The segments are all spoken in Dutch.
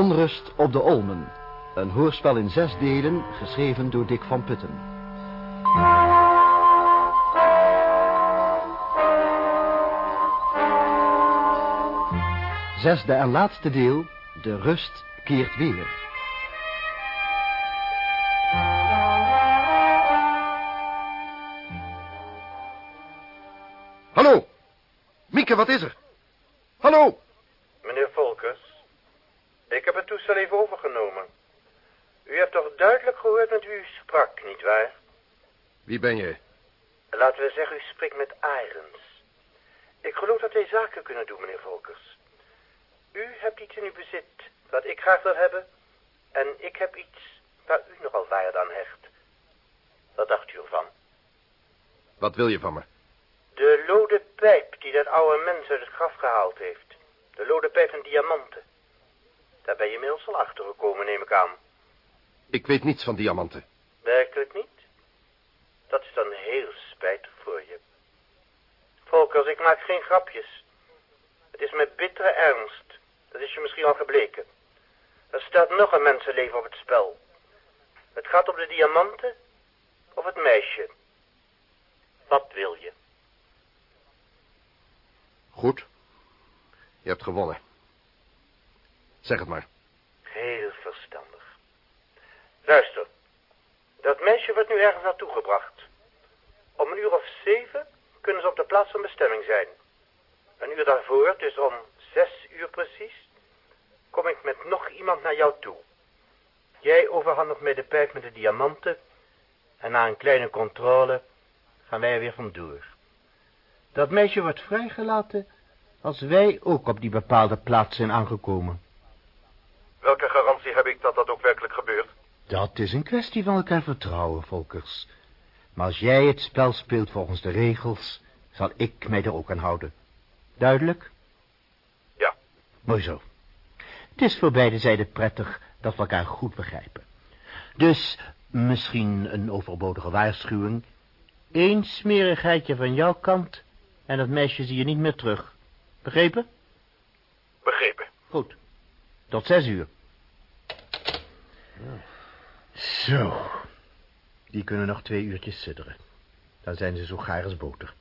Onrust op de Olmen. Een hoorspel in zes delen, geschreven door Dick van Putten. Zesde en laatste deel, De rust keert weer. Hallo! Mieke, wat is er? Hallo! Meneer Volkers, ik heb het toestel even overgenomen. U hebt toch duidelijk gehoord met wie u sprak, nietwaar? Wie ben je? Laten we zeggen, u spreekt met Irons. Ik geloof dat wij zaken kunnen doen, meneer Volkers. U hebt iets in uw bezit wat ik graag wil hebben... en ik heb iets waar u nogal waarde aan hecht. Wat dacht u ervan? Wat wil je van me? De lode pijp die dat oude mens uit het graf gehaald heeft. De lode pijp van diamanten. Daar ben je inmiddels al achter gekomen, neem ik aan. Ik weet niets van diamanten. Werkelijk niet? Dat is dan heel spijtig voor je. Volkers, ik maak geen grapjes. Het is met bittere ernst. Dat is je misschien al gebleken. Er staat nog een mensenleven op het spel. Het gaat om de diamanten of het meisje. Wat wil je? Goed. Je hebt gewonnen. Zeg het maar. Heel verstandig. Luister. Dat meisje wordt nu ergens naartoe gebracht. Om een uur of zeven kunnen ze op de plaats van bestemming zijn. Een uur daarvoor, dus om zes uur precies, kom ik met nog iemand naar jou toe. Jij overhandigt mij de pijp met de diamanten en na een kleine controle gaan wij er weer vandoor. Dat meisje wordt vrijgelaten als wij ook op die bepaalde plaats zijn aangekomen. Welke garantie heb ik dat dat ook werkelijk gebeurt? Dat is een kwestie van elkaar vertrouwen, Volkers. Maar als jij het spel speelt volgens de regels, zal ik mij er ook aan houden. Duidelijk? Ja. Mooi zo. Het is voor beide zijden prettig dat we elkaar goed begrijpen. Dus misschien een overbodige waarschuwing. Eén smerigheidje van jouw kant en dat meisje zie je niet meer terug. Begrepen? Begrepen. Goed. Tot zes uur. Zo. Die kunnen nog twee uurtjes sidderen. Dan zijn ze zo gaar als boter.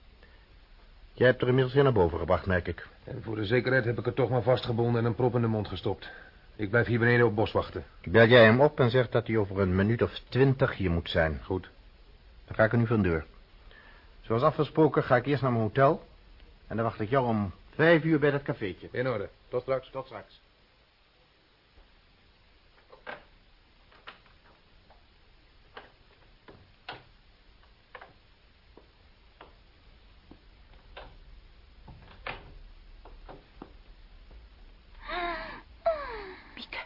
Jij hebt er inmiddels weer naar boven gebracht, merk ik. En voor de zekerheid heb ik het toch maar vastgebonden en een prop in de mond gestopt. Ik blijf hier beneden op bos wachten. Bel jij hem op en zeg dat hij over een minuut of twintig hier moet zijn. Goed. Dan ga ik er nu van deur. Zoals afgesproken ga ik eerst naar mijn hotel. En dan wacht ik jou om vijf uur bij dat cafeetje. In orde. Tot straks. Tot straks. Mieke,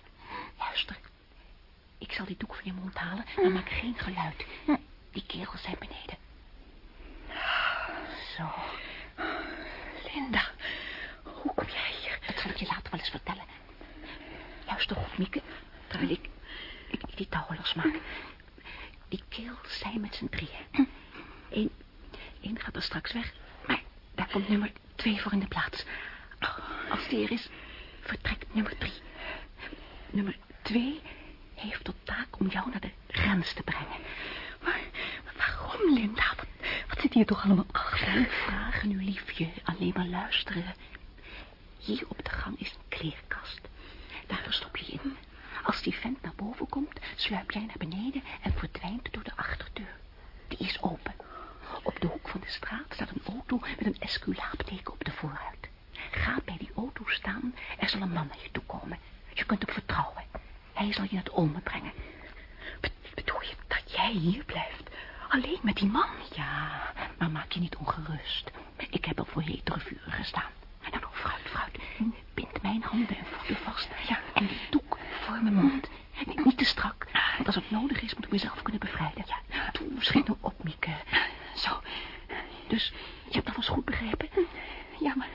luister. Ik zal die doek van je mond halen, maar maak geen geluid. Die kerels zijn beneden. Zo. Linda, hoe kom jij hier? Dat zal ik je later wel eens vertellen. Luister goed, Mieke, terwijl ik, ik, ik die touwen losmaak. Die kerels zijn met z'n drieën. Eén, één gaat er straks weg, maar daar komt nummer twee voor in de plaats. Als die er is, vertrekt nummer drie. Nummer twee heeft tot taak om jou naar de grens te brengen. Maar waarom, Linda? Wat, wat zit hier toch allemaal achter? Geen vragen nu, liefje. Alleen maar luisteren. Hier op de gang is een kleerkast. Daar verstop je je in. Als die vent naar boven komt, sluip jij naar beneden en verdwijnt door de achterdeur. Die is open. Op de hoek van de straat staat een auto met een esculaapteken op de voorruit. Ga bij er zal een man naar je toe komen. Je kunt op vertrouwen. Hij zal je naar het Olmen brengen. Be- Bedoel je dat jij hier blijft? Alleen met die man? Ja, maar maak je niet ongerust. Ik heb al voor hetere vuren gestaan. Nou, nou, fruit, fruit. Bind mijn handen en voeten vast. Ja, en die doek voor mijn mond. Niet, niet te strak, want als het nodig is, moet ik mezelf kunnen bevrijden. Ja, toe, schiet nou op, Mieke. Zo. Dus, je hebt alles goed begrepen? Ja, maar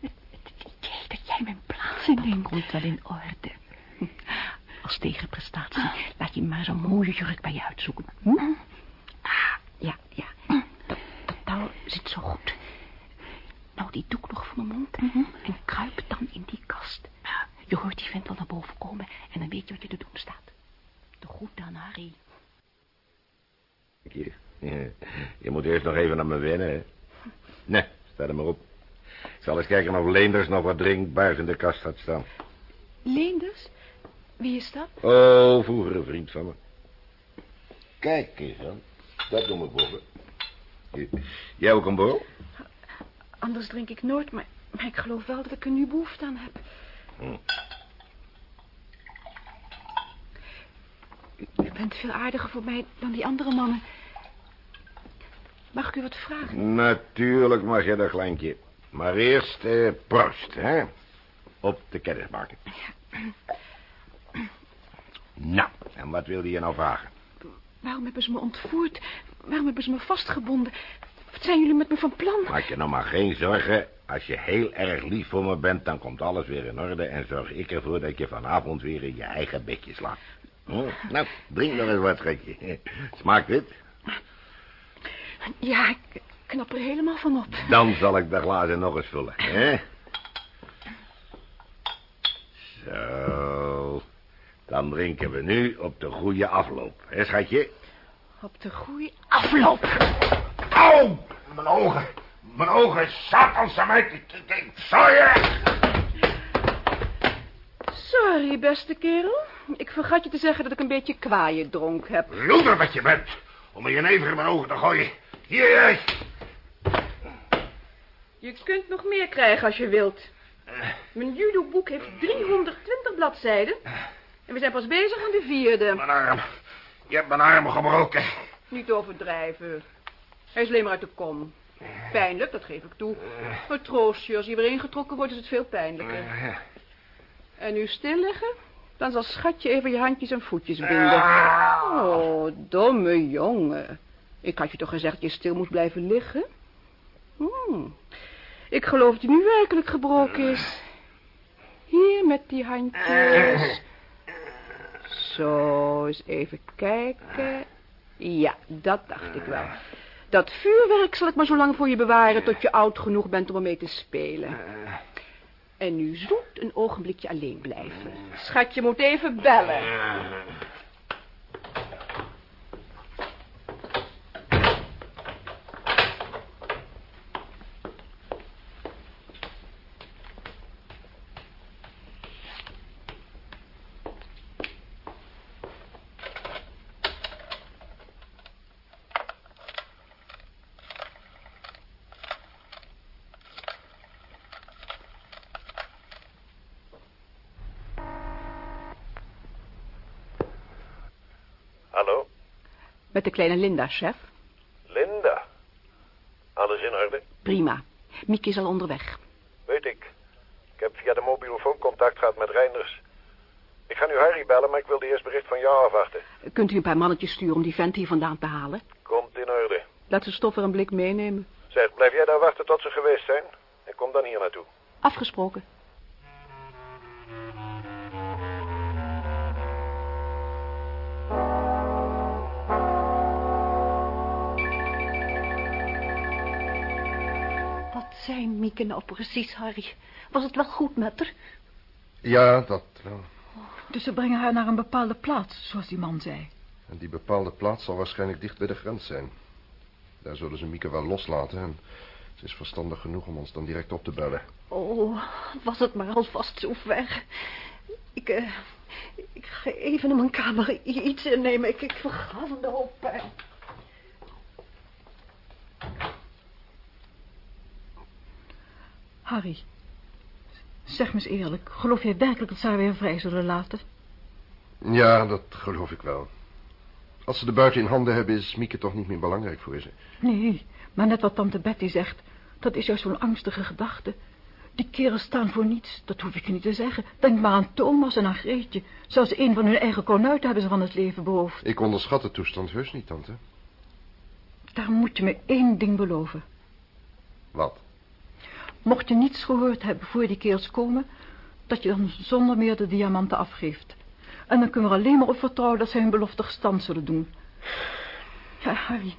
het, het idee dat jij mijn plaats inneemt... komt wel in orde. Als tegenprestatie laat je maar zo'n mooie jurk bij je uitzoeken. Hm? Ah, ja, ja. Dat, dat touw zit zo goed. Nou, die doek nog voor mijn mond. En kruip dan in die kast. Je hoort die vent wel naar boven komen en dan weet je wat je te doen staat. De goed dan, Harry. Je, je moet eerst nog even naar me wennen, hè? Nee, sta er maar op. Ik zal eens kijken of Leenders nog wat drinkbaars in de kast had staan. Leenders? Wie is dat? Oh, vroeger een vriend van me. Kijk eens dan. Dat doen we boven. Jij ook een borrel? Anders drink ik nooit, maar, maar ik geloof wel dat ik er nu behoefte aan heb. Hm. U, u bent veel aardiger voor mij dan die andere mannen. Mag ik u wat vragen? Natuurlijk mag je dat, kleintje. Maar eerst eh, proost, hè? Op de kennismaking. Nou, en wat wilde je nou vragen? Waarom hebben ze me ontvoerd? Waarom hebben ze me vastgebonden? Wat zijn jullie met me van plan? Maak je nou maar geen zorgen. Als je heel erg lief voor me bent, dan komt alles weer in orde... en zorg ik ervoor dat je vanavond weer in je eigen bedje slaapt. Hm? Nou, drink nog eens wat, schatje. Smaakt het? Ja, ik knap er helemaal van op. Dan zal ik de glazen nog eens vullen, hè? Zo. Dan drinken we nu op de goede afloop, hè, schatje? Op de goede afloop. Au! Mijn ogen. Mijn ogen, satanse meid. Ik, ik, ik je... Sorry, beste kerel. Ik vergat je te zeggen dat ik een beetje kwaaien dronk heb. Loeder wat je bent. Om je never in mijn ogen te gooien. Hier, jij. Je kunt nog meer krijgen als je wilt. Mijn judoboek heeft 320 bladzijden. En we zijn pas bezig aan de vierde. Mijn arm. Je hebt mijn arm gebroken. Niet overdrijven. Hij is alleen maar uit de kom. Pijnlijk, dat geef ik toe. Maar troost je, als hij weer ingetrokken wordt, is het veel pijnlijker. En nu stil liggen? Dan zal schatje even je handjes en voetjes binden. Oh, domme jongen. Ik had je toch gezegd dat je stil moest blijven liggen? Hmm. Ik geloof dat hij nu werkelijk gebroken is. Hier met die handjes. Zo, eens even kijken. Ja, dat dacht ik wel. Dat vuurwerk zal ik maar zo lang voor je bewaren... tot je oud genoeg bent om ermee te spelen. En nu zoet een ogenblikje alleen blijven. Schatje moet even bellen. Hallo, Met de kleine Linda, chef. Linda. Alles in orde? Prima. Mieke is al onderweg. Weet ik. Ik heb via de mobielefoon contact gehad met Reinders. Ik ga nu Harry bellen, maar ik wilde eerst bericht van jou afwachten. Kunt u een paar mannetjes sturen om die vent hier vandaan te halen? Komt in orde. Laat ze stoffer een blik meenemen. Zeg, blijf jij daar wachten tot ze geweest zijn? En kom dan hier naartoe. Afgesproken. Wat zijn Mieke nou precies, Harry? Was het wel goed met haar? Ja, dat wel. Dus ze brengen haar naar een bepaalde plaats, zoals die man zei. En die bepaalde plaats zal waarschijnlijk dicht bij de grens zijn. Daar zullen ze Mieke wel loslaten en ze is verstandig genoeg om ons dan direct op te bellen. Oh, was het maar alvast zo ver. Ik, eh, ik ga even in mijn kamer iets innemen. Ik, ik verga van de hoofdpijn. Harry, zeg me eens eerlijk. Geloof jij werkelijk dat ze haar weer vrij zullen laten? Ja, dat geloof ik wel. Als ze de buiten in handen hebben, is Mieke toch niet meer belangrijk voor ze. Nee, maar net wat tante Betty zegt. Dat is juist zo'n angstige gedachte. Die kerels staan voor niets, dat hoef ik je niet te zeggen. Denk maar aan Thomas en aan Greetje. Zelfs een van hun eigen konuiten hebben ze van het leven beroofd. Ik onderschat de toestand heus niet, tante. Daar moet je me één ding beloven. Wat? Mocht je niets gehoord hebben voor die kerels komen... dat je dan zonder meer de diamanten afgeeft. En dan kunnen we er alleen maar op vertrouwen dat zij hun belofte gestand zullen doen. Ja, Harry,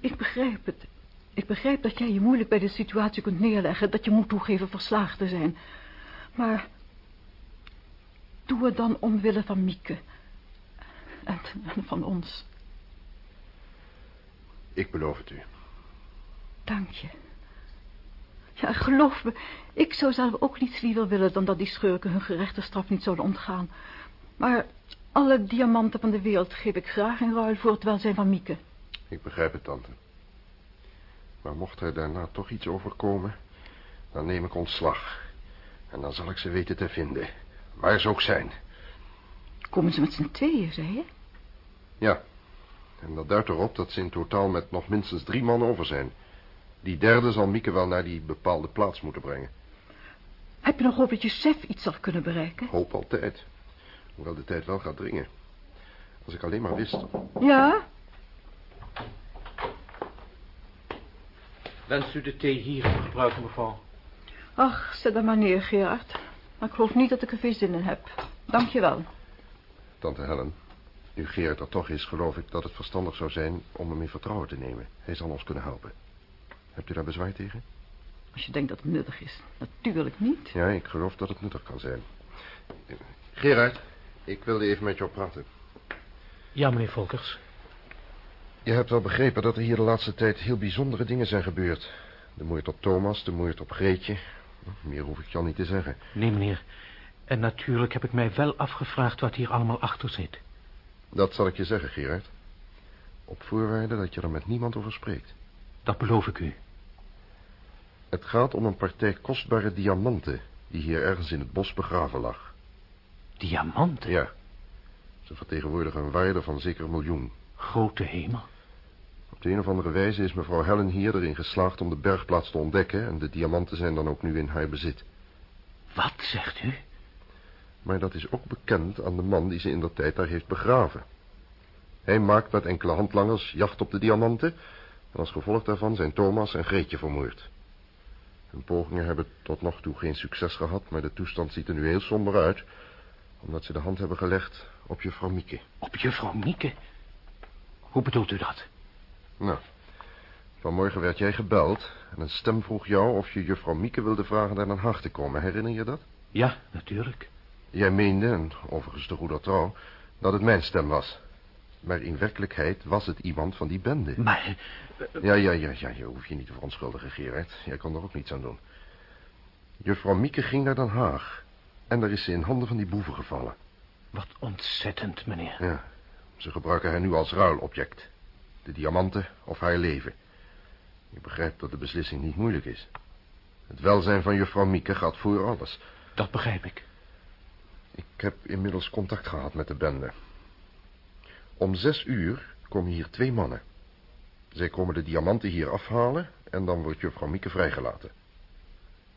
ik begrijp het. Ik begrijp dat jij je moeilijk bij de situatie kunt neerleggen... dat je moet toegeven verslagen te zijn. Maar doe het dan omwille van Mieke. En, en van ons. Ik beloof het u. Dank je. Ja, geloof me, ik zou zelf ook niets liever willen dan dat die schurken hun gerechte straf niet zouden ontgaan. Maar alle diamanten van de wereld geef ik graag in ruil voor het welzijn van Mieke. Ik begrijp het, tante. Maar mocht er daarna toch iets overkomen, dan neem ik ontslag. En dan zal ik ze weten te vinden, waar ze ook zijn. Komen ze met z'n tweeën, zei je? Ja, en dat duidt erop dat ze in totaal met nog minstens drie man over zijn. Die derde zal Mieke wel naar die bepaalde plaats moeten brengen. Heb je nog hoop dat je chef iets zal kunnen bereiken? Hoop altijd. Hoewel de tijd wel gaat dringen. Als ik alleen maar wist. Ja? Wenst u de thee hier te gebruiken, mevrouw? Ach, zet dat maar neer, Gerard. Maar ik geloof niet dat ik er veel zin in heb. Dank je wel. Tante Helen, nu Gerard er toch is, geloof ik dat het verstandig zou zijn om hem in vertrouwen te nemen. Hij zal ons kunnen helpen. Hebt u daar bezwaar tegen? Als je denkt dat het nuttig is. Natuurlijk niet. Ja, ik geloof dat het nuttig kan zijn. Gerard, ik wilde even met jou praten. Ja, meneer Volkers. Je hebt wel begrepen dat er hier de laatste tijd heel bijzondere dingen zijn gebeurd. De moord op Thomas, de moord op Greetje. Meer hoef ik je al niet te zeggen. Nee, meneer. En natuurlijk heb ik mij wel afgevraagd wat hier allemaal achter zit. Dat zal ik je zeggen, Gerard. Op voorwaarde dat je er met niemand over spreekt. Dat beloof ik u. Het gaat om een partij kostbare diamanten... die hier ergens in het bos begraven lag. Diamanten? Ja. Ze vertegenwoordigen een waarde van zeker een miljoen. Grote hemel. Op de een of andere wijze is mevrouw Helen hier erin geslaagd om de bergplaats te ontdekken... en de diamanten zijn dan ook nu in haar bezit. Wat zegt u? Maar dat is ook bekend aan de man die ze in der tijd daar heeft begraven. Hij maakt met enkele handlangers jacht op de diamanten... en als gevolg daarvan zijn Thomas en Greetje vermoord. Hun pogingen hebben tot nog toe geen succes gehad... maar de toestand ziet er nu heel somber uit... omdat ze de hand hebben gelegd op juffrouw Mieke. Op juffrouw Mieke? Hoe bedoelt u dat? Nou, vanmorgen werd jij gebeld... en een stem vroeg jou of je juffrouw Mieke wilde vragen naar Den Haag te komen. Herinner je dat? Ja, natuurlijk. Jij meende, en overigens te goeder trouw... dat het mijn stem was. Maar in werkelijkheid was het iemand van die bende. Maar... Ja, ja, ja, ja, je hoeft je niet te verontschuldigen, Gerard. Jij kon er ook niets aan doen. Juffrouw Mieke ging naar Den Haag. En daar is ze in handen van die boeven gevallen. Wat ontzettend, meneer. Ja, ze gebruiken haar nu als ruilobject. De diamanten of haar leven. Ik begrijp dat de beslissing niet moeilijk is. Het welzijn van juffrouw Mieke gaat voor alles. Dat begrijp ik. Ik heb inmiddels contact gehad met de bende. Om zes uur komen hier twee mannen. Zij komen de diamanten hier afhalen en dan wordt juffrouw Mieke vrijgelaten.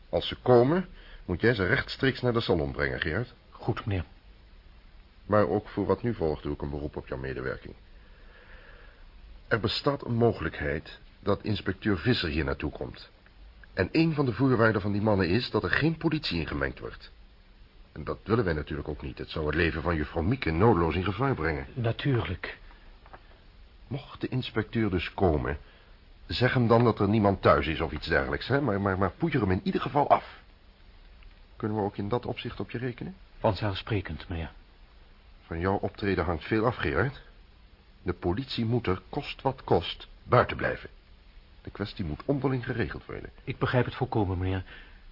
Als ze komen, moet jij ze rechtstreeks naar de salon brengen, Gerard. Goed, meneer. Maar ook voor wat nu volgt doe ik een beroep op jouw medewerking. Er bestaat een mogelijkheid dat inspecteur Visser hier naartoe komt. En een van de voorwaarden van die mannen is dat er geen politie ingemengd wordt. En dat willen wij natuurlijk ook niet. Het zou het leven van juffrouw Mieke noodloos in gevaar brengen. Natuurlijk. Mocht de inspecteur dus komen... zeg hem dan dat er niemand thuis is of iets dergelijks, hè? Maar, maar, maar poeier hem in ieder geval af. Kunnen we ook in dat opzicht op je rekenen? Vanzelfsprekend, meneer. Van jouw optreden hangt veel af, Gerard. De politie moet er, kost wat kost, buiten blijven. De kwestie moet onderling geregeld worden. Ik begrijp het volkomen, meneer.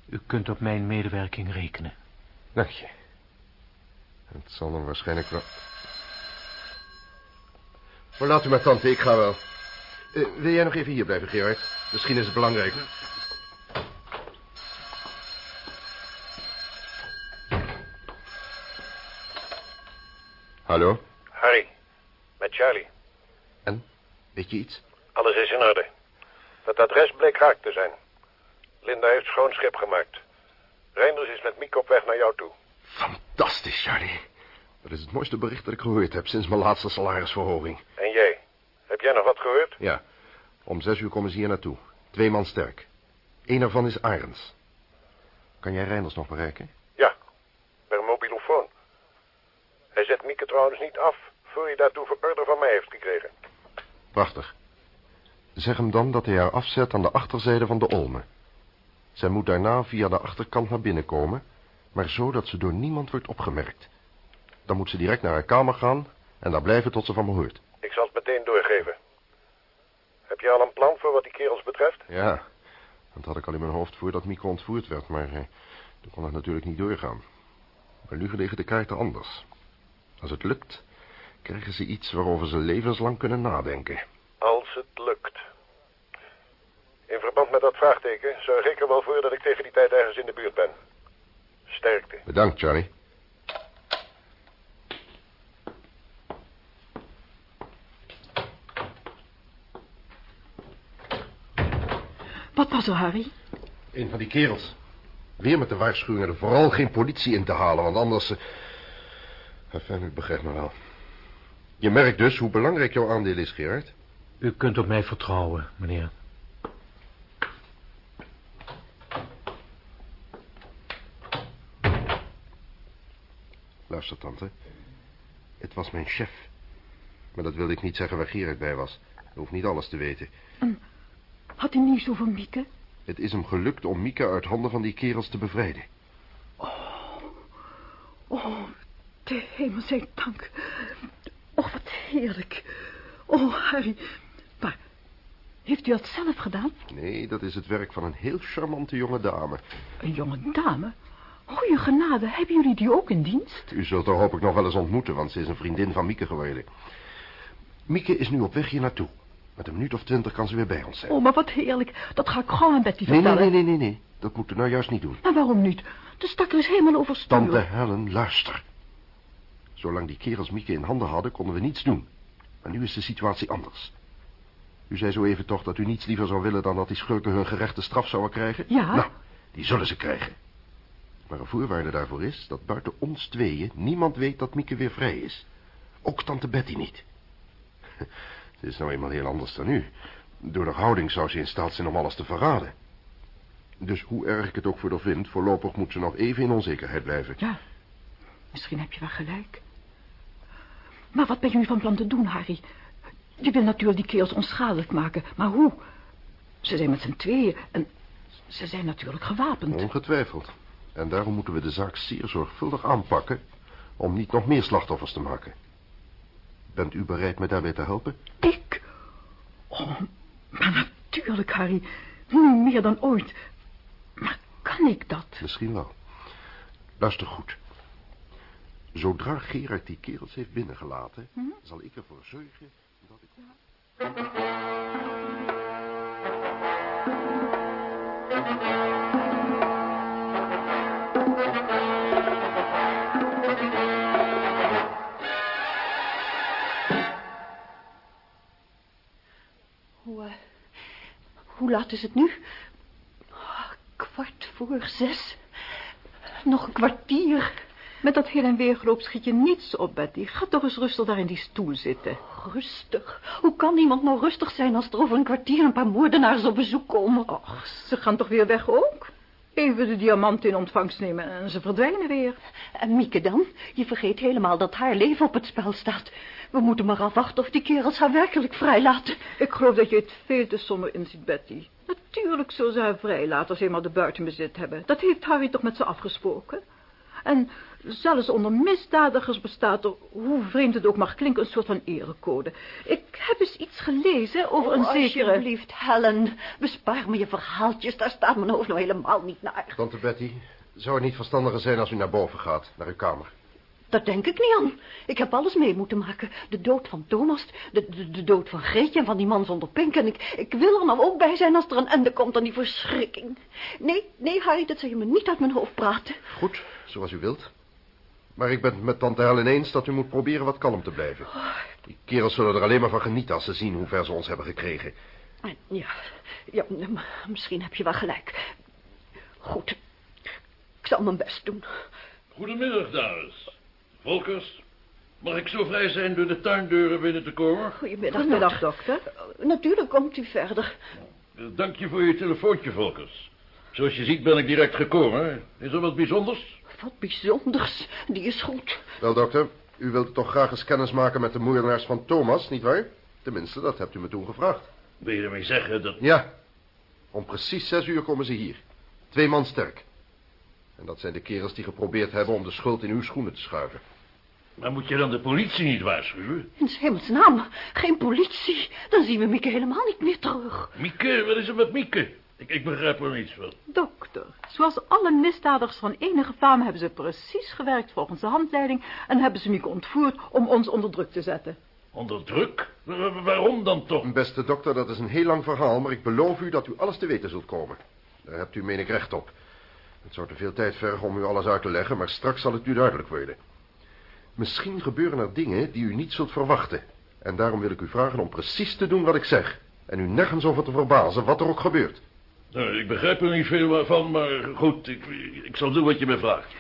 U kunt op mijn medewerking rekenen. Dank je. Het zal dan waarschijnlijk wel... Maar laat u maar, tante, ik ga wel. Uh, wil jij nog even hier blijven, Gerard? Misschien is het belangrijk. Hallo? Harry, met Charlie. En? Weet je iets? Alles is in orde. Het adres bleek raak te zijn. Linda heeft schoon schip gemaakt. Reinders is met Miek op weg naar jou toe. Fantastisch, Charlie. Dat is het mooiste bericht dat ik gehoord heb sinds mijn laatste salarisverhoging. En jij? Heb jij nog wat gehoord? Ja. Om zes uur komen ze hier naartoe. Twee man sterk. Eén ervan is Arends. Kan jij Reinders nog bereiken? Ja, per mobilofoon. Hij zet Mieke trouwens niet af... voor hij daartoe order van mij heeft gekregen. Prachtig. Zeg hem dan dat hij haar afzet aan de achterzijde van de Olme. Zij moet daarna via de achterkant naar binnen komen... maar zo dat ze door niemand wordt opgemerkt. Dan moet ze direct naar haar kamer gaan en daar blijven tot ze van me hoort. Ik zal het meteen doorgeven. Heb je al een plan voor wat die kerels betreft? Ja, dat had ik al in mijn hoofd voordat Mieke ontvoerd werd, maar eh, toen kon het natuurlijk niet doorgaan. Maar nu liggen de kaarten anders. Als het lukt, krijgen ze iets waarover ze levenslang kunnen nadenken. Als het lukt. In verband met dat vraagteken zorg ik er wel voor dat ik tegen die tijd ergens in de buurt ben. Sterkte. Bedankt, Johnny. Wat was er, Harry? Een van die kerels. Weer met de waarschuwing er vooral geen politie in te halen, want anders... eh, Enfin, ik begrijp me wel. Je merkt dus hoe belangrijk jouw aandeel is, Gerard. U kunt op mij vertrouwen, meneer. Luister, tante. Het was mijn chef. Maar dat wilde ik niet zeggen waar Gerard bij was. Hij hoeft niet alles te weten. Had hij nieuws over Mieke? Het is hem gelukt om Mieke uit handen van die kerels te bevrijden. Oh, de hemel zij dank. Oh, wat heerlijk. Oh, Harry. Maar, heeft u dat zelf gedaan? Nee, dat is het werk van een heel charmante jonge dame. Een jonge dame? Goeie genade, hebben jullie die ook in dienst? U zult haar hoop ik nog wel eens ontmoeten, want ze is een vriendin van Mieke geworden. Mieke is nu op weg hier naartoe. Met een minuut of twintig kan ze weer bij ons zijn. Oh, maar wat heerlijk. Dat ga ik gauw aan Betty nee, nee, vertellen. nee, nee, nee, nee. Dat moet u nou juist niet doen. Maar waarom niet? De stakker is helemaal overstuur. Tante Helen, luister. Zolang die kerels Mieke in handen hadden, konden we niets doen. Maar nu is de situatie anders. U zei zo even toch dat u niets liever zou willen dan dat die schurken hun gerechte straf zouden krijgen? Ja. Nou, die zullen ze krijgen. Maar een voorwaarde daarvoor is dat buiten ons tweeën niemand weet dat Mieke weer vrij is. Ook tante Betty niet. Ze is nou eenmaal heel anders dan u. Door de houding zou ze in staat zijn om alles te verraden. Dus hoe erg ik het ook voor haar vind, voorlopig moet ze nog even in onzekerheid blijven. Ja, misschien heb je wel gelijk. Maar wat ben je nu van plan te doen, Harry? Je wil natuurlijk die kerels onschadelijk maken, maar hoe? Ze zijn met z'n tweeën en ze zijn natuurlijk gewapend. Ongetwijfeld. En daarom moeten we de zaak zeer zorgvuldig aanpakken... om niet nog meer slachtoffers te maken. Bent u bereid me daarbij te helpen? Ik? Oh, maar natuurlijk, Harry. Nu meer dan ooit. Maar kan ik dat? Misschien wel. Luister goed. Zodra Gerard die kerels heeft binnengelaten... zal ik ervoor zorgen dat ik... Hoe, hoe laat is het nu? Oh, kwart voor zes. Nog een kwartier. Met dat heen en weer geloop schiet je niets op, Betty. Ga toch eens rustig daar in die stoel zitten. Rustig. Hoe kan iemand nou rustig zijn als er over een kwartier een paar moordenaars op bezoek komen? Och, ze gaan toch weer weg ook? Even de diamant in ontvangst nemen en ze verdwijnen weer. En Mieke dan? Je vergeet helemaal dat haar leven op het spel staat. We moeten maar afwachten of die kerels haar werkelijk vrijlaten. Ik geloof dat je het veel te somber inziet, Betty. Natuurlijk zullen ze haar vrijlaten als ze eenmaal de buitenbezit hebben. Dat heeft Harry toch met ze afgesproken? En zelfs onder misdadigers bestaat er, hoe vreemd het ook mag klinken, een soort van erecode. Ik heb eens iets gelezen over een Oh, zekere... Alsjeblieft, Helen. Bespaar me je verhaaltjes. Daar staat mijn hoofd nou helemaal niet naar. Tante Betty, zou het niet verstandiger zijn als u naar boven gaat, naar uw kamer? Dat denk ik niet aan. Ik heb alles mee moeten maken. De dood van Thomas, de, de, de dood van Greetje en van die man zonder pink. En ik, ik wil er nou ook bij zijn als er een einde komt aan die verschrikking. Nee, nee, Harry, dat zou je me niet uit mijn hoofd praten. Goed, zoals u wilt. Maar ik ben het met tante Helen eens dat u moet proberen wat kalm te blijven. Die kerels zullen er alleen maar van genieten als ze zien hoe ver ze ons hebben gekregen. En Ja, ja, misschien heb je wel gelijk. Goed, ik zal mijn best doen. Goedemiddag, dames. Volkers, mag ik zo vrij zijn door de tuindeuren binnen te komen? Goedemiddag, Goedemiddag, dokter. dokter. Natuurlijk komt u verder. Eh, Dank je voor je telefoontje, Volkers. Zoals je ziet ben ik direct gekomen. Is er wat bijzonders? Wat bijzonders. Die is goed. Wel, dokter, u wilt toch graag eens kennis maken met de moordenaars van Thomas, nietwaar? Tenminste, dat hebt u me toen gevraagd. Wil je ermee zeggen dat... Ja, om precies zes uur komen ze hier. Twee man sterk. En dat zijn de kerels die geprobeerd hebben om de schuld in uw schoenen te schuiven. Maar moet je dan de politie niet waarschuwen? In 's hemels naam, geen politie. Dan zien we Mieke helemaal niet meer terug. Mieke, wat is er met Mieke? Ik, ik begrijp er niets van. Dokter, zoals alle misdadigers van enige faam hebben ze precies gewerkt volgens de handleiding... en hebben ze Mieke ontvoerd om ons onder druk te zetten. Onder druk? Wa- wa- waarom dan toch? Beste dokter, dat is een heel lang verhaal, maar ik beloof u dat u alles te weten zult komen. Daar hebt u meen ik recht op. Het zou te veel tijd vergen om u alles uit te leggen, maar straks zal het u duidelijk worden. Misschien gebeuren er dingen die u niet zult verwachten. En daarom wil ik u vragen om precies te doen wat ik zeg. En u nergens over te verbazen, wat er ook gebeurt. Nou, ik begrijp er niet veel van, maar goed, ik, ik zal doen wat je me vraagt.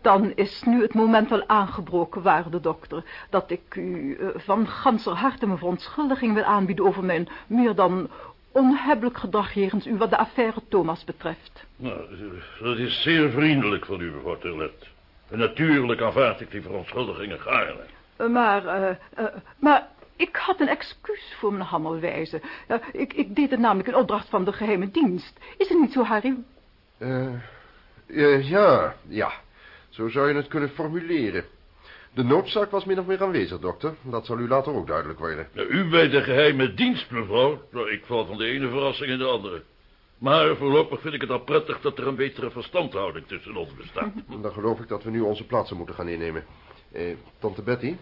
Dan is nu het moment wel aangebroken, waarde dokter... dat ik u eh, van ganser harte mijn verontschuldiging wil aanbieden... over mijn meer dan onhebbelijk gedrag jegens u wat de affaire Thomas betreft. Nou, dat is zeer vriendelijk van u, mevrouw Terlet. En natuurlijk aanvaard ik die verontschuldigingen gaarne. Eh, Maar, eh, eh, maar ik had een excuus voor mijn hammelwijze. Ja, ik, ik deed het namelijk in opdracht van de geheime dienst. Is het niet zo, Harry? Eh, eh, ja, ja. Zo zou je het kunnen formuleren. De noodzaak was min of meer aanwezig, dokter. Dat zal u later ook duidelijk worden. Nou, u bij de geheime dienst, mevrouw. Nou, ik val van de ene verrassing in de andere. Maar voorlopig vind ik het al prettig dat er een betere verstandhouding tussen ons bestaat. Dan geloof ik dat we nu onze plaatsen moeten gaan innemen. Eh, tante Betty,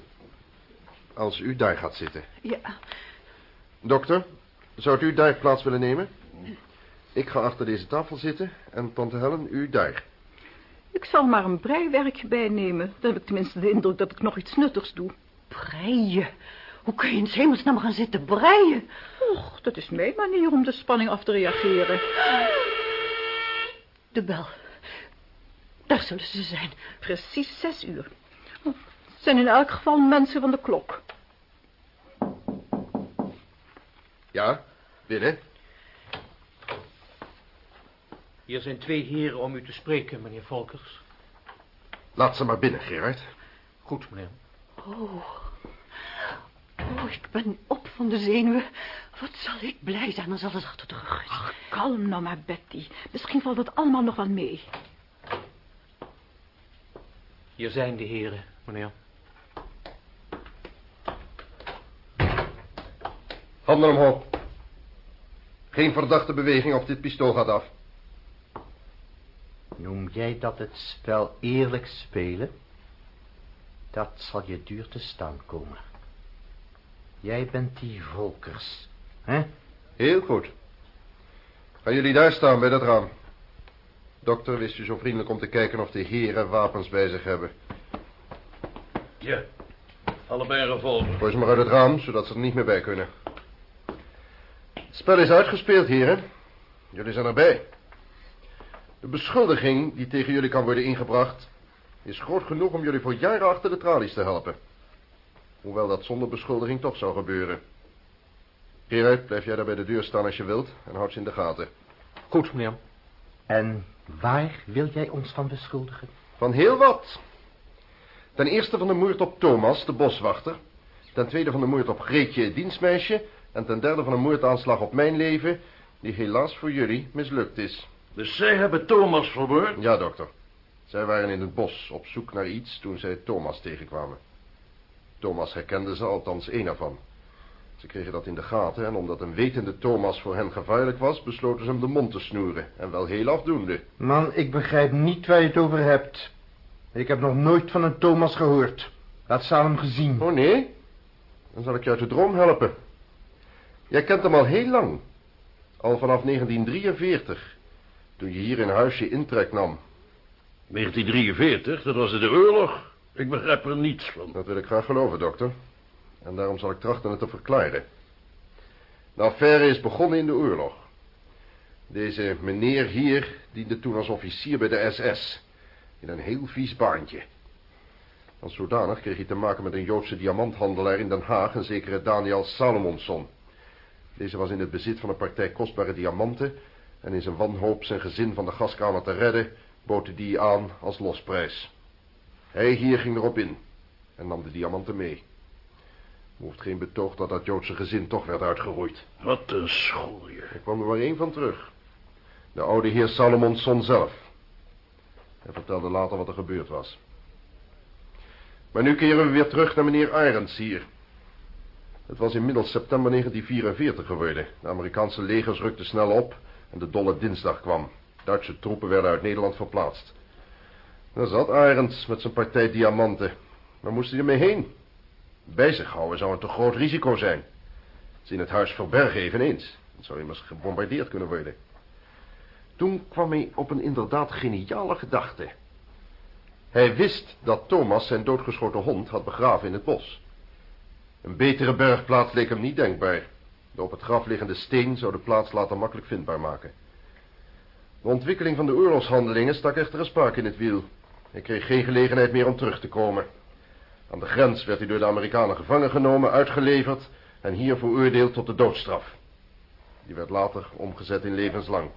als u daar gaat zitten. Ja, Dokter, zou u daar plaats willen nemen? Ik ga achter deze tafel zitten en tante Helen, u daar. Ik zal maar een breiwerkje bijnemen. Dan heb ik tenminste de indruk dat ik nog iets nuttigs doe. breien. Hoe kun je in 's hemelsnaam gaan zitten breien? Och, dat is mijn manier om de spanning af te reageren. De bel. Daar zullen ze zijn. Precies zes uur. Het zijn in elk geval mensen van de klok. Ja, binnen. Hier zijn twee heren om u te spreken, meneer Volkers. Laat ze maar binnen, Gerard. Goed, meneer. Oh. Oh, ik ben op van de zenuwen. Wat zal ik blij zijn als alles achter de rug is. Ach, kalm nou maar, Betty. Misschien valt het allemaal nog wel mee. Hier zijn de heren, meneer. Handen omhoog. Geen verdachte beweging of dit pistool gaat af. Noem jij dat het spel eerlijk spelen? Dat zal je duur te staan komen. Jij bent die volkers, hè? Heel goed. Gaan jullie daar staan bij dat raam. Dokter, wist u zo vriendelijk om te kijken of de heren wapens bij zich hebben. Ja, allebei een revolver. Gooi ze maar uit het raam, zodat ze er niet meer bij kunnen. Het spel is uitgespeeld, heren. Jullie zijn erbij. De beschuldiging die tegen jullie kan worden ingebracht... is groot genoeg om jullie voor jaren achter de tralies te helpen. Hoewel dat zonder beschuldiging toch zou gebeuren. Gerard, blijf jij daar bij de deur staan als je wilt... en houd ze in de gaten. Goed, meneer. En waar wil jij ons van beschuldigen? Van heel wat. Ten eerste van de moord op Thomas, de boswachter. Ten tweede van de moord op Greetje, het dienstmeisje. En ten derde van een moordaanslag op mijn leven... die helaas voor jullie mislukt is. Dus zij hebben Thomas vermoord? Ja, dokter. Zij waren in het bos op zoek naar iets toen zij Thomas tegenkwamen. Thomas herkende ze, althans één ervan. Ze kregen dat in de gaten en omdat een wetende Thomas voor hen gevaarlijk was... besloten ze hem de mond te snoeren. En wel heel afdoende. Man, ik begrijp niet waar je het over hebt. Ik heb nog nooit van een Thomas gehoord. Laat Salem gezien. Oh, nee? Dan zal ik je uit de droom helpen. Jij kent hem al heel lang. Al vanaf 1943. Toen je hier in huis je intrek nam. 1943, dat was de oorlog. Ik begrijp er niets van. Dat wil ik graag geloven, dokter. En daarom zal ik trachten het te verklaren. De affaire is begonnen in de oorlog. Deze meneer hier diende toen als officier bij de SS. In een heel vies baantje. Als zodanig kreeg hij te maken met een Joodse diamanthandelaar in Den Haag... een zekere Daniel Salomonsson. Deze was in het bezit van een partij kostbare diamanten... en in zijn wanhoop zijn gezin van de gaskamer te redden... bood hij die aan als losprijs. Hij hier ging erop in en nam de diamanten mee. Hoeft geen betoog dat dat Joodse gezin toch werd uitgeroeid. Wat een schoolje. Er kwam er maar één van terug. De oude heer Salomonsson zelf. Hij vertelde later wat er gebeurd was. Maar nu keren we weer terug naar meneer Irons hier. Het was inmiddels september 1944 geworden. De Amerikaanse legers rukten snel op en de dolle dinsdag kwam. Duitse troepen werden uit Nederland verplaatst. Daar zat Irons met zijn partij diamanten. Waar moest hij ermee heen? Bij zich houden zou een te groot risico zijn. Ze in het huis verbergen eveneens. Dan zou immers gebombardeerd kunnen worden. Toen kwam hij op een inderdaad geniale gedachte. Hij wist dat Thomas zijn doodgeschoten hond had begraven in het bos. Een betere bergplaats leek hem niet denkbaar. De op het graf liggende steen zou de plaats later makkelijk vindbaar maken. De ontwikkeling van de oorlogshandelingen stak echter een spark in het wiel. Hij kreeg geen gelegenheid meer om terug te komen. Aan de grens werd hij door de Amerikanen gevangen genomen, uitgeleverd en hier veroordeeld tot de doodstraf. Die werd later omgezet in levenslang.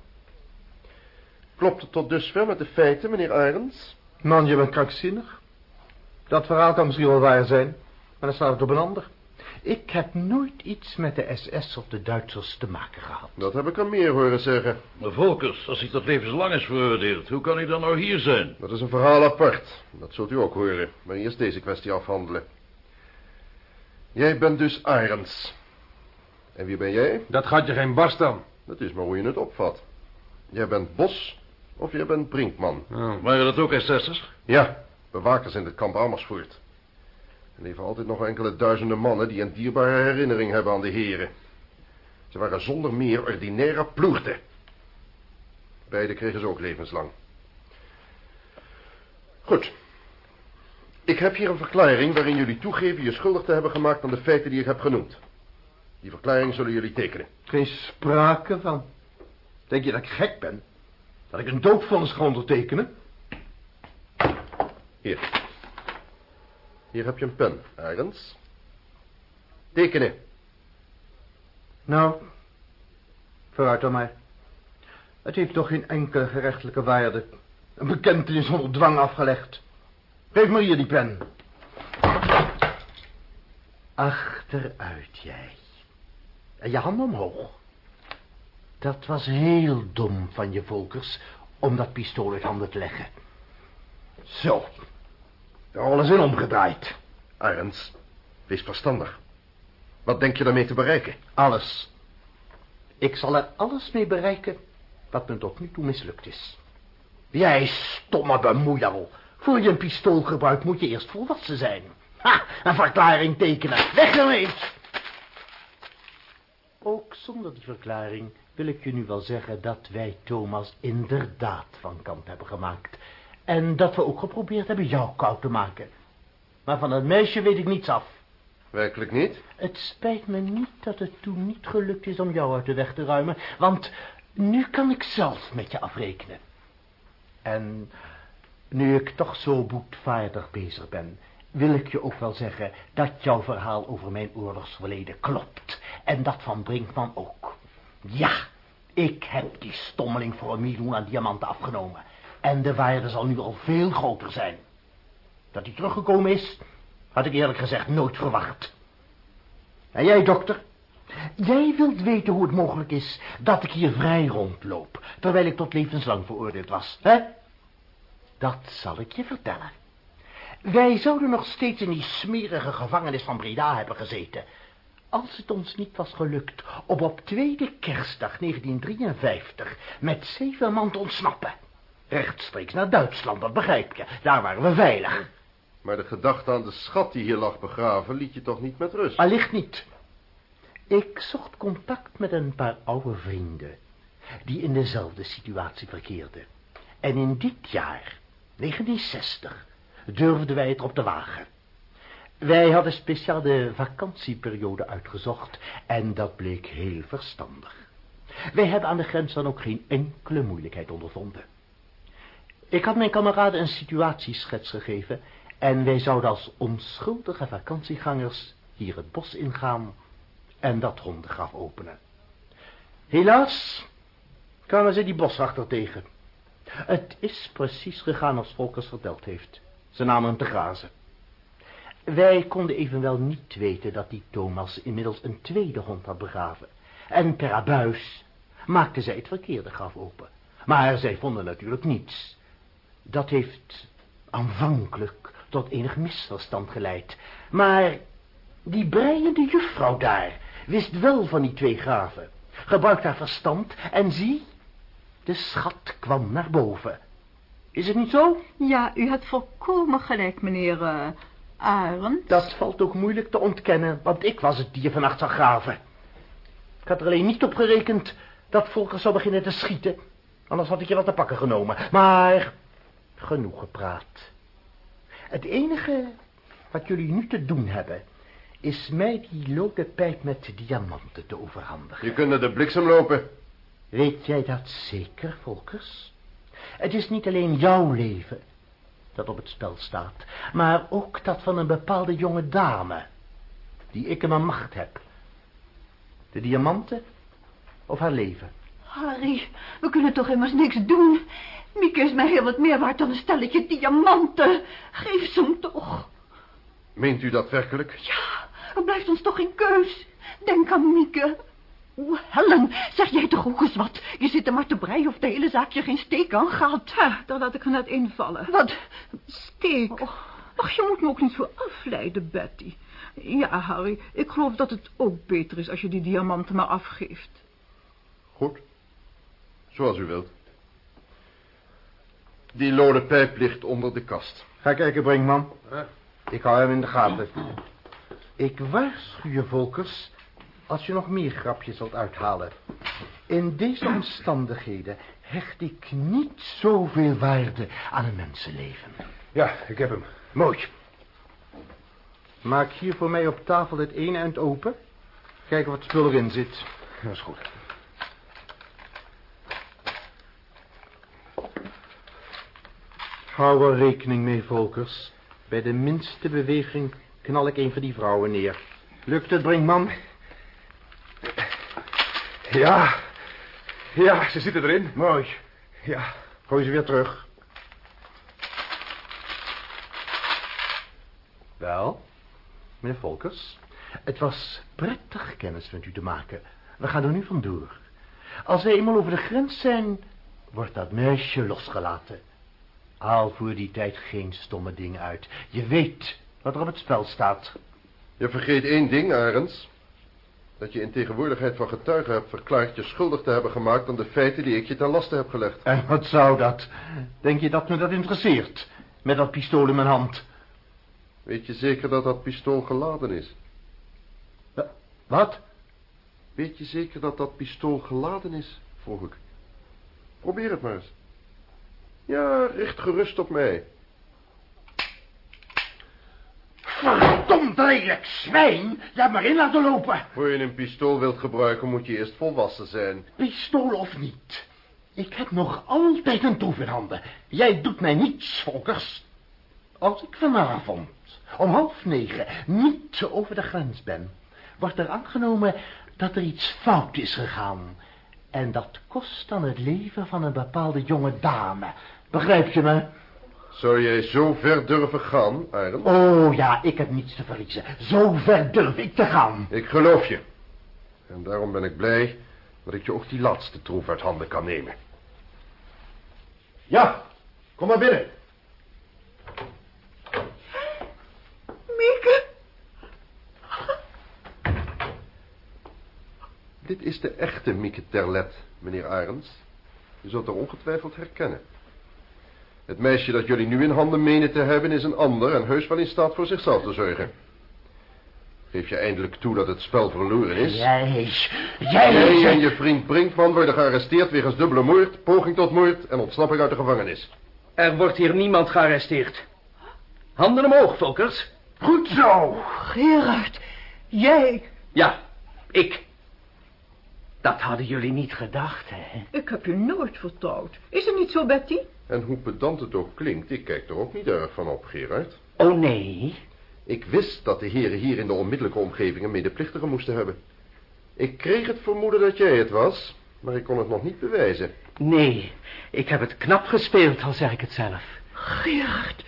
Klopt het tot dusver met de feiten, meneer Arends? Man, je bent krankzinnig. Dat verhaal kan misschien wel waar zijn, maar dan staat het op een ander. Ik heb nooit iets met de SS of de Duitsers te maken gehad. Dat heb ik er meer horen zeggen. Maar Volkers, als hij tot levenslang is veroordeeld, hoe kan hij dan nou hier zijn? Dat is een verhaal apart. Dat zult u ook horen. Maar eerst deze kwestie afhandelen. Jij bent dus Irons. En wie ben jij? Dat gaat je geen barst dan. Dat is maar hoe je het opvat. Jij bent Bos of jij bent Brinkman. Oh. Waren dat ook SS'ers? Ja, bewakers in het kamp Amersfoort. Er leven altijd nog enkele duizenden mannen die een dierbare herinnering hebben aan de heren. Ze waren zonder meer ordinaire ploegten. Beide kregen ze ook levenslang. Goed. Ik heb hier een verklaring waarin jullie toegeven je schuldig te hebben gemaakt aan de feiten die ik heb genoemd. Die verklaring zullen jullie tekenen. Geen sprake van. Denk je dat ik gek ben? Dat ik een doodvonnis ga ondertekenen? Hier. Hier heb je een pen, Arends. Tekenen. Nou, vooruit dan maar. Het heeft toch geen enkele gerechtelijke waarde. Een bekentenis zonder dwang afgelegd. Geef me hier die pen. Achteruit jij. En je handen omhoog. Dat was heel dom van je volkers om dat pistool uit handen te leggen. Zo. De rol is in omgedraaid. Arends, wees verstandig. Wat denk je daarmee te bereiken? Alles. Ik zal er alles mee bereiken wat me tot nu toe mislukt is. Jij stomme bemoeial. Voor je een pistool gebruikt moet je eerst volwassen zijn. Ha, een verklaring tekenen. Weg ermee! Ook zonder die verklaring wil ik je nu wel zeggen dat wij Thomas inderdaad van kant hebben gemaakt. En dat we ook geprobeerd hebben jou koud te maken. Maar van het meisje weet ik niets af. Werkelijk niet? Het spijt me niet dat het toen niet gelukt is om jou uit de weg te ruimen, want nu kan ik zelf met je afrekenen. En nu ik toch zo boetvaardig bezig ben, wil ik je ook wel zeggen dat jouw verhaal over mijn oorlogsverleden klopt. En dat van Brinkman ook. Ja, ik heb die stommeling voor een miljoen aan diamanten afgenomen. En de waarde zal nu al veel groter zijn. Dat hij teruggekomen is, had ik eerlijk gezegd nooit verwacht. En jij, dokter? Jij wilt weten hoe het mogelijk is dat ik hier vrij rondloop, terwijl ik tot levenslang veroordeeld was, hè? Dat zal ik je vertellen. Wij zouden nog steeds in die smerige gevangenis van Breda hebben gezeten, als het ons niet was gelukt om op tweede kerstdag 1953 met zeven man te ontsnappen. Rechtstreeks naar Duitsland, dat begrijp je. Daar waren we veilig. Maar de gedachte aan de schat die hier lag begraven liet je toch niet met rust? Allicht niet. Ik zocht contact met een paar oude vrienden die in dezelfde situatie verkeerden. En in dit jaar, 1960, durfden wij het op te wagen. Wij hadden speciaal de vakantieperiode uitgezocht en dat bleek heel verstandig. Wij hebben aan de grens dan ook geen enkele moeilijkheid ondervonden. Ik had mijn kameraden een situatieschets gegeven en wij zouden als onschuldige vakantiegangers hier het bos ingaan en dat hondengraf openen. Helaas kwamen ze die boswachter tegen. Het is precies gegaan als Volkers verteld heeft. Ze namen hem te grazen. Wij konden evenwel niet weten dat die Thomas inmiddels een tweede hond had begraven. En per abuis maakten zij het verkeerde graf open. Maar zij vonden natuurlijk niets. Dat heeft aanvankelijk tot enig misverstand geleid. Maar die breiende juffrouw daar wist wel van die twee graven. Gebruikte haar verstand en zie, de schat kwam naar boven. Is het niet zo? Ja, u hebt volkomen gelijk, meneer uh, Arend. Dat valt ook moeilijk te ontkennen, want ik was het die je vannacht zag graven. Ik had er alleen niet op gerekend dat Volker zou beginnen te schieten. Anders had ik je wat te pakken genomen. Maar genoeg gepraat. Het enige wat jullie nu te doen hebben... is mij die lode pijp met diamanten te overhandigen. Je kunt naar de bliksem lopen. Weet jij dat zeker, Volkers? Het is niet alleen jouw leven dat op het spel staat... maar ook dat van een bepaalde jonge dame... die ik in mijn macht heb. De diamanten of haar leven? Harry, we kunnen toch immers niks doen. Mieke is mij heel wat meer waard dan een stelletje diamanten. Geef ze hem toch. Meent u dat werkelijk? Ja, er blijft ons toch geen keus. Denk aan Mieke. O, Helen, zeg jij toch ook eens wat? Je zit er maar te breien of de hele zaakje geen steek aan gaat. Ha, daar laat ik er net invallen. Wat? Steek? Oh. Ach, je moet me ook niet zo afleiden, Betty. Ja, Harry, ik geloof dat het ook beter is als je die diamanten maar afgeeft. Goed. Zoals u wilt. Die lode pijp ligt onder de kast. Ga kijken, Brinkman. Ik hou hem in de gaten. Ik waarschuw je, Volkers, als je nog meer grapjes wilt uithalen. In deze omstandigheden hecht ik niet zoveel waarde aan een mensenleven. Ja, ik heb hem. Mooi. Maak hier voor mij op tafel het ene eind open. Kijken wat spul erin zit. Dat is goed. Hou er rekening mee, Volkers. Bij de minste beweging knal ik een van die vrouwen neer. Lukt het, Brinkman? Ja. Ja, ze zitten erin. Mooi. Ja. Gooi ze weer terug. Wel, meneer Volkers, het was prettig kennis met u te maken. We gaan er nu vandoor. Als we eenmaal over de grens zijn, wordt dat meisje losgelaten. Haal voor die tijd geen stomme dingen uit. Je weet wat er op het spel staat. Je vergeet één ding, Arends. Dat je in tegenwoordigheid van getuigen hebt verklaard je schuldig te hebben gemaakt aan de feiten die ik je ten laste heb gelegd. En wat zou dat? Denk je dat me dat interesseert? Met dat pistool in mijn hand. Weet je zeker dat dat pistool geladen is? Wat? Weet je zeker dat dat pistool geladen is? Vroeg ik. Probeer het maar eens. Ja, richt gerust op mij. Verdomd lelijk zwijn! Je hebt maar in laten lopen. Voor je een pistool wilt gebruiken, moet je eerst volwassen zijn. Pistool of niet. Ik heb nog altijd een troef in handen. Jij doet mij niets, Volkers. Als ik vanavond om half negen niet over de grens ben... wordt er aangenomen dat er iets fout is gegaan. En dat kost dan het leven van een bepaalde jonge dame. Begrijp je me? Zou jij zo ver durven gaan, Arend? Oh ja, ik heb niets te verliezen. Zo ver durf ik te gaan. Ik geloof je. En daarom ben ik blij dat ik je ook die laatste troef uit handen kan nemen. Ja, kom maar binnen. Mieke. Dit is de echte Mieke Terlet, meneer Arends. Je zult haar ongetwijfeld herkennen. Het meisje dat jullie nu in handen menen te hebben is een ander en heus wel in staat voor zichzelf te zorgen. Geef je eindelijk toe dat het spel verloren is? Jij, jij... Jij en je vriend Brinkman worden gearresteerd wegens dubbele moord, poging tot moord en ontsnapping uit de gevangenis. Er wordt hier niemand gearresteerd. Handen omhoog, Volkers. Goed zo. Gerard, jij... Ja, ik. Dat hadden jullie niet gedacht, hè? Ik heb je nooit vertrouwd. Is het niet zo, Betty? En hoe pedant het ook klinkt, ik kijk er ook niet erg van op, Gerard. Oh, nee? Ik wist dat de heren hier in de onmiddellijke omgeving een medeplichtige moesten hebben. Ik kreeg het vermoeden dat jij het was, maar ik kon het nog niet bewijzen. Nee, ik heb het knap gespeeld, al zeg ik het zelf. Gerard,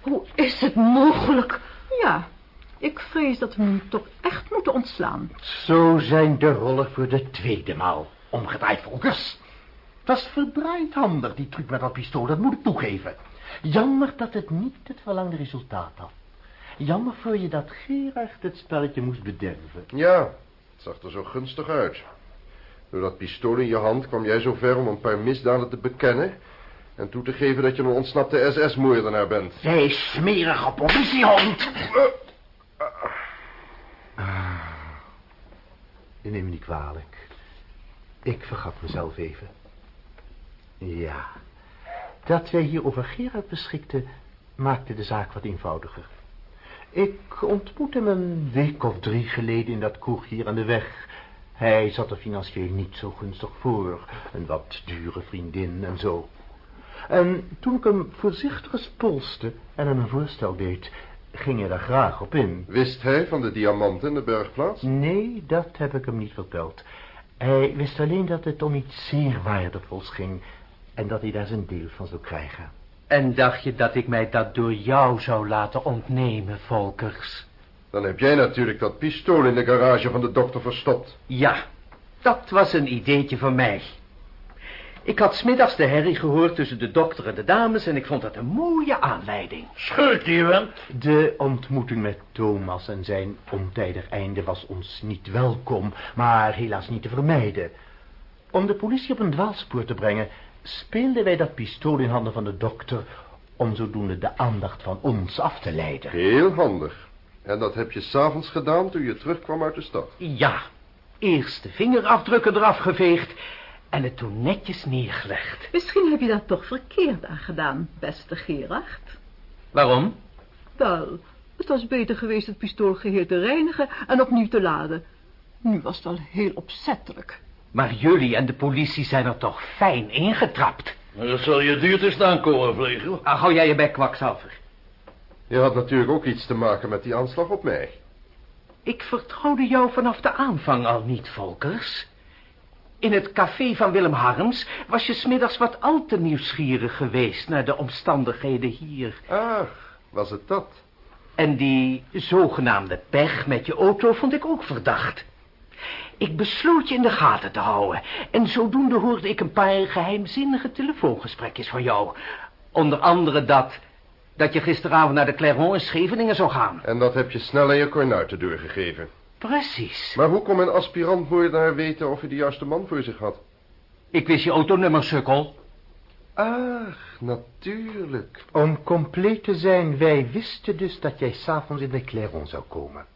hoe is het mogelijk? Ja, ik vrees dat we hem toch echt moeten ontslaan. Zo zijn de rollen voor de tweede maal omgedraaid, Volkers. Het was verdraaid handig, die truc met dat pistool, dat moet ik toegeven. Jammer dat het niet het verlangde resultaat had. Jammer voor je dat Gerard het spelletje moest bederven. Ja, het zag er zo gunstig uit. Door dat pistool in je hand kwam jij zo ver om een paar misdaden te bekennen... en toe te geven dat je een ontsnapte SS-moordenaar bent. Jij smerige politiehond! Ah, neem me niet kwalijk. Ik vergat mezelf even. Ja, dat wij hier over Gerard beschikten... maakte de zaak wat eenvoudiger. Ik ontmoette hem een week of drie geleden in dat kroeg hier aan de weg. Hij zat er financieel niet zo gunstig voor. Een wat dure vriendin en zo. En toen ik hem voorzichtig spolste en hem een voorstel deed, ging hij daar graag op in. Wist hij van de diamanten in de bergplaats? Nee, dat heb ik hem niet verteld. Hij wist alleen dat het om iets zeer waardevols ging en dat hij daar zijn deel van zou krijgen. En dacht je dat ik mij dat door jou zou laten ontnemen, Volkers? Dan heb jij natuurlijk dat pistool in de garage van de dokter verstopt. Ja, dat was een ideetje van mij. Ik had smiddags de herrie gehoord tussen de dokter en de dames... en ik vond dat een mooie aanleiding. Schuld. De ontmoeting met Thomas en zijn ontijdig einde was ons niet welkom... maar helaas niet te vermijden. Om de politie op een dwaalspoor te brengen... speelden wij dat pistool in handen van de dokter... om zodoende de aandacht van ons af te leiden. Heel handig. En dat heb je s'avonds gedaan toen je terugkwam uit de stad? Ja, eerst de vingerafdrukken eraf geveegd en het toen netjes neergelegd. Misschien heb je dat toch verkeerd aan gedaan, beste Gerard. Waarom? Wel, het was beter geweest het pistool geheel te reinigen en opnieuw te laden. Nu was het wel heel opzettelijk. Maar jullie en de politie zijn er toch fijn ingetrapt. Maar dat zal je duur te staan komen, Vlegel. Ah, hou jij je bek, kwakzalver. Je had natuurlijk ook iets te maken met die aanslag op mij. Ik vertrouwde jou vanaf de aanvang al niet, Volkers. In het café van Willem Harms was je smiddags wat al te nieuwsgierig geweest naar de omstandigheden hier. Ach, was het dat? En die zogenaamde pech met je auto vond ik ook verdacht. Ik besloot je in de gaten te houden. En zodoende hoorde ik een paar geheimzinnige telefoongesprekjes van jou. Onder andere dat... dat je gisteravond naar de Clermont in Scheveningen zou gaan. En dat heb je snel aan je kornuiten doorgegeven. Precies. Maar hoe kon een aspirant-moordenaar weten of hij de juiste man voor zich had? Ik wist je autonummer, sukkel. Ach, natuurlijk. Om compleet te zijn, wij wisten dus dat jij s'avonds in de Clairon zou komen.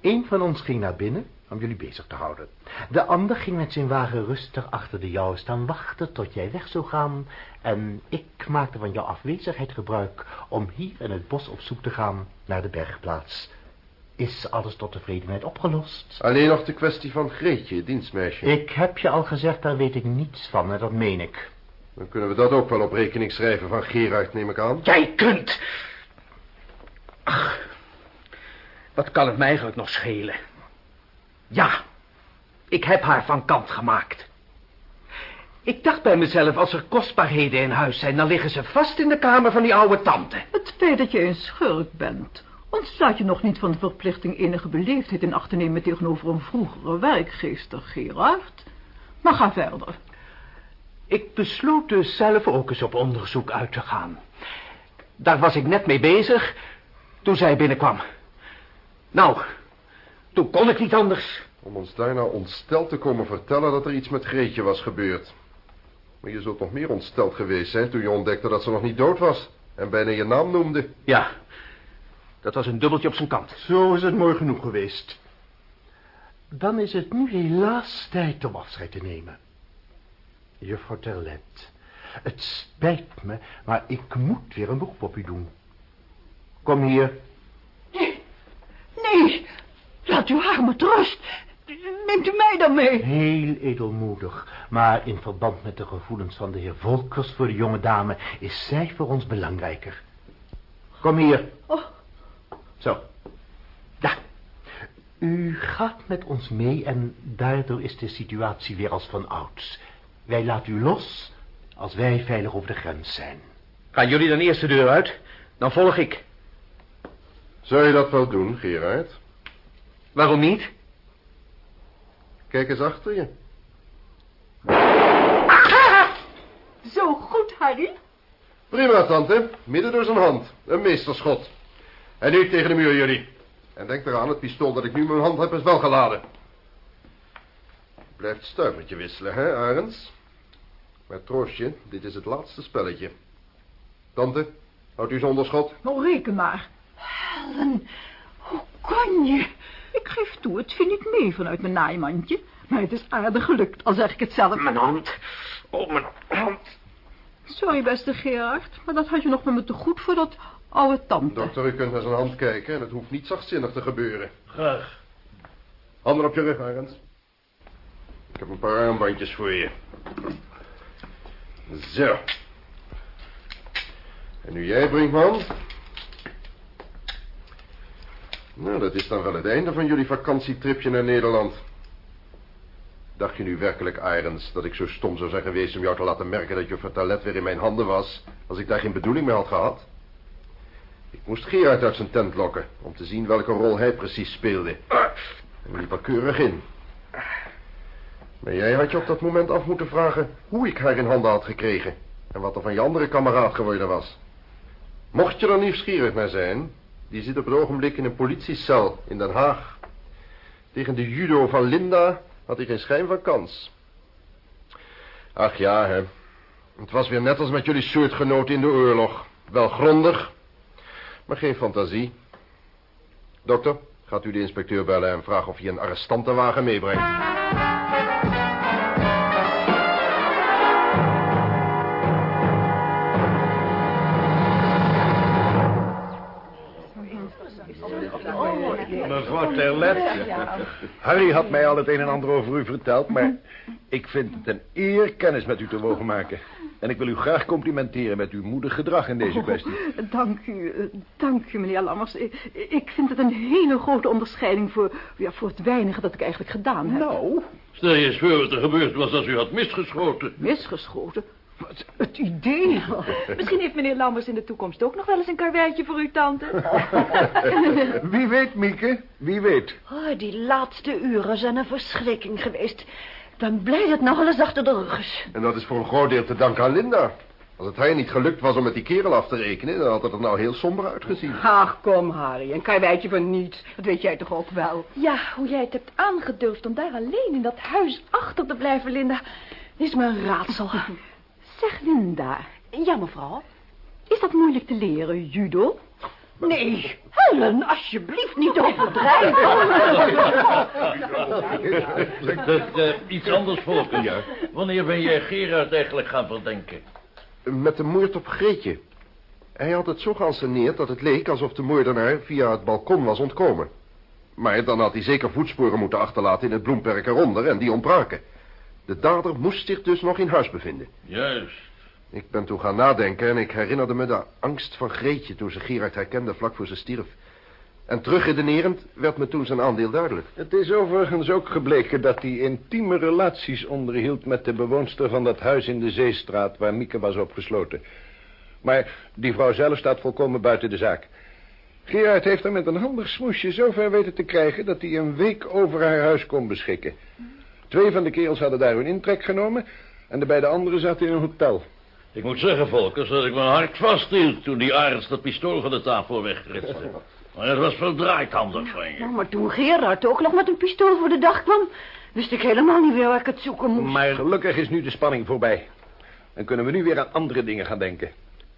Eén van ons ging naar binnen om jullie bezig te houden. De ander ging met zijn wagen rustig achter de jouwe staan wachten tot jij weg zou gaan. En ik maakte van jouw afwezigheid gebruik om hier in het bos op zoek te gaan naar de bergplaats. Is alles tot tevredenheid opgelost? Alleen nog de kwestie van Greetje, het dienstmeisje. Ik heb je al gezegd, daar weet ik niets van en dat meen ik. Dan kunnen we dat ook wel op rekening schrijven van Gerard, neem ik aan. Jij kunt... Ach, wat kan het mij eigenlijk nog schelen? Ja, ik heb haar van kant gemaakt. Ik dacht bij mezelf, als er kostbaarheden in huis zijn... dan liggen ze vast in de kamer van die oude tante. Het feit dat je een schurk bent... ontslaat je nog niet van de verplichting enige beleefdheid in acht te nemen... tegenover een vroegere werkgeester, Gerard. Maar ga verder. Ik besloot dus zelf ook eens op onderzoek uit te gaan. Daar was ik net mee bezig, toen zij binnenkwam. Nou, toen kon ik niet anders. Om ons daarna ontsteld te komen vertellen dat er iets met Greetje was gebeurd. Maar je zult nog meer ontsteld geweest zijn toen je ontdekte dat ze nog niet dood was. En bijna je naam noemde. Ja, dat was een dubbeltje op zijn kant. Zo is het mooi genoeg geweest. Dan is het nu helaas tijd om afscheid te nemen. Juffrouw Terlet, het spijt me, maar ik moet weer een beroep op u doen. Kom hier. Nee, nee, laat u haar met rust. Neemt u mij dan mee? Heel edelmoedig, maar in verband met de gevoelens van de heer Volkers voor de jonge dame is zij voor ons belangrijker. Kom hier. Oh. Zo. Ja. U gaat met ons mee en daardoor is de situatie weer als van ouds. Wij laten u los als wij veilig over de grens zijn. Gaan jullie dan eerst de deur uit? Dan volg ik. Zou je dat wel doen, Gerard? Waarom niet? Kijk eens achter je. Zo goed, Harry. Prima, tante. Midden door zijn hand. Een meesterschot. En nu tegen de muur, jullie. En denk eraan, het pistool dat ik nu in mijn hand heb is wel geladen. Blijft stuivertje wisselen, hè, Arends? Maar troostje, dit is het laatste spelletje. Tante, houdt u zonder schot? Nou, reken maar. Helen, hoe kon je? Ik geef toe, het viel niet mee vanuit mijn naaimandje. Maar het is aardig gelukt, al zeg ik het zelf. Mijn hand. Oh, mijn hand. Sorry, beste Gerard, maar dat had je nog met me te goed voor dat oude tante. Dokter, u kunt naar zijn hand kijken en het hoeft niet zachtzinnig te gebeuren. Graag. Handen op je rug, Arends. Ik heb een paar armbandjes voor je. Zo. En nu jij, Brinkman. Nou, dat is dan wel het einde van jullie vakantietripje naar Nederland. Dacht je nu werkelijk, Arends, dat ik zo stom zou zijn geweest om jou te laten merken dat je toilet weer in mijn handen was, als ik daar geen bedoeling mee had gehad? Ik moest Gerard uit zijn tent lokken, om te zien welke rol hij precies speelde. En liep er keurig in. Maar jij had je op dat moment af moeten vragen hoe ik haar in handen had gekregen. En wat er van je andere kameraad geworden was. Mocht je er nieuwsgierig naar zijn, die zit op het ogenblik in een politiecel in Den Haag. Tegen de judo van Linda had hij geen schijn van kans. Ach ja, hè. Het was weer net als met jullie soortgenoten in de oorlog. Wel grondig, maar geen fantasie. Dokter, gaat u de inspecteur bellen en vragen of hij een arrestantenwagen meebrengt. Mevrouw Terlet, Harry had mij al het een en ander over u verteld, maar ik vind het een eer kennis met u te mogen maken. En ik wil u graag complimenteren met uw moedig gedrag in deze kwestie. Oh, dank u, dank u, meneer Lammers. Ik, ik vind het een hele grote onderscheiding voor, ja, voor het weinige dat ik eigenlijk gedaan heb. Nou? Stel je eens voor wat er gebeurd was als u had misgeschoten. Misgeschoten? Wat, het idee. Misschien heeft meneer Lammers in de toekomst ook nog wel eens een karweitje voor uw tante. Wie weet, Mieke, wie weet. Oh, die laatste uren zijn een verschrikking geweest. Ik ben blij dat het nou alles achter de rug is. En dat is voor een groot deel te danken aan Linda. Als het haar niet gelukt was om met die kerel af te rekenen... dan had het er nou heel somber uitgezien. Ach, kom, Harry. Een karweitje van niets. Dat weet jij toch ook wel? Ja, hoe jij het hebt aangedurfd om daar alleen in dat huis achter te blijven, Linda... is me een raadsel. Zeg, Linda. Ja, mevrouw. Is dat moeilijk te leren, judo? Nee, Helen, alsjeblieft niet overdrijven. Dat, uh, iets anders, Volker. Ja. Wanneer ben jij Gerard eigenlijk gaan verdenken? Met de moord op Greetje. Hij had het zo geanceneerd dat het leek alsof de moordenaar via het balkon was ontkomen. Maar dan had hij zeker voetsporen moeten achterlaten in het bloemperk eronder en die ontbraken. De dader moest zich dus nog in huis bevinden. Juist. Ik ben toen gaan nadenken en ik herinnerde me de angst van Greetje toen ze Gerard herkende vlak voor ze stierf. En terugredenerend werd me toen zijn aandeel duidelijk. Het is overigens ook gebleken dat hij intieme relaties onderhield met de bewoonster van dat huis in de Zeestraat waar Mieke was opgesloten. Maar die vrouw zelf staat volkomen buiten de zaak. Gerard heeft haar met een handig smoesje zover weten te krijgen dat hij een week over haar huis kon beschikken. Twee van de kerels hadden daar hun intrek genomen en de beide anderen zaten in een hotel. Ik moet zeggen, Volkers, dat ik mijn hart vasthield toen die Arends dat pistool van de tafel wegritste. Maar het was verdraaid handig van je. Nou, maar toen Gerard ook nog met een pistool voor de dag kwam... wist ik helemaal niet meer waar ik het zoeken moest. Maar gelukkig is nu de spanning voorbij. En kunnen we nu weer aan andere dingen gaan denken.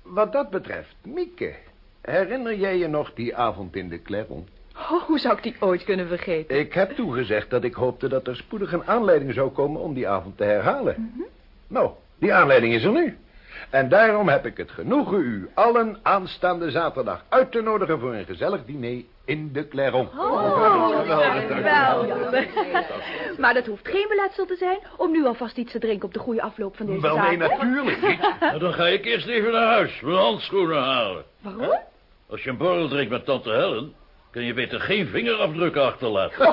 Wat dat betreft, Mieke, herinner jij je nog die avond in de Clairon? Oh, hoe zou ik die ooit kunnen vergeten? Ik heb toegezegd dat ik hoopte dat er spoedig een aanleiding zou komen om die avond te herhalen. Mhm. Nou, die aanleiding is er nu. En daarom heb ik het genoegen u allen aanstaande zaterdag uit te nodigen voor een gezellig diner in de Clairon. Oh, geweldig. Maar dat hoeft geen beletsel te zijn om nu alvast iets te drinken op de goede afloop van deze Wel, zaak. nee, natuurlijk. Nou, dan ga ik eerst even naar huis, mijn handschoenen halen. Waarom? Als je een borrel drinkt met tante Helen, kun je beter geen vingerafdrukken achterlaten.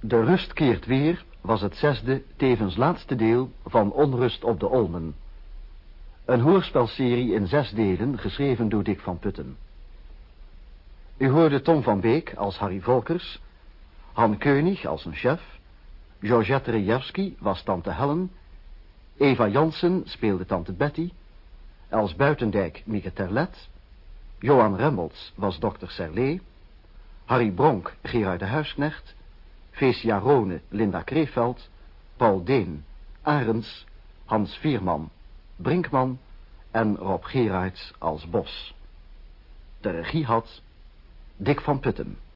De rust keert weer was het zesde, tevens laatste deel van Onrust op de Olmen. Een hoorspelserie in zes delen, geschreven door Dick van Putten. U hoorde Tom van Beek als Harry Volkers, Han Keunig als een chef, Georgette Rejewski was tante Helen, Eva Jansen speelde tante Betty, Els Buitendijk Mieke Terlet, Johan Remmels was dokter Serlé, Harry Bronk Gerard de Huisknecht, Feesia Rone Linda Kreeveld, Paul Deen, Arends, Hans Vierman, Brinkman en Rob Gerards als Bos. De regie had Dick van Putten.